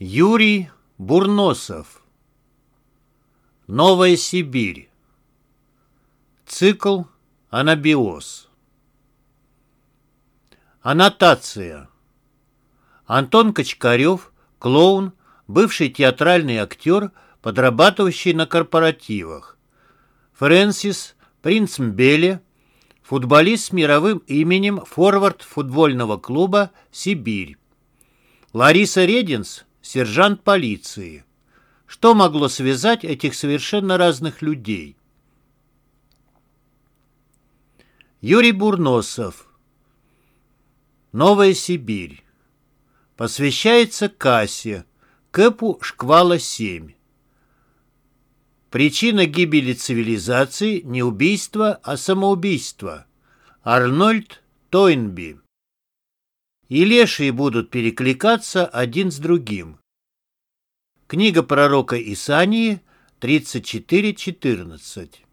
Юрий Бурносов Новая Сибирь Цикл «Анабиоз» Аннотация Антон Кочкарев, клоун, бывший театральный актер, подрабатывающий на корпоративах. Фрэнсис Принц Мбеле, футболист с мировым именем, форвард футбольного клуба «Сибирь». Лариса Рединс, сержант полиции. Что могло связать этих совершенно разных людей? Юрий Бурносов. Новая Сибирь. Посвящается кассе. Кэпу Шквала-7. Причина гибели цивилизации не убийство, а самоубийство. Арнольд Тойнби. И лешие будут перекликаться один с другим. Книга пророка Исании 34.14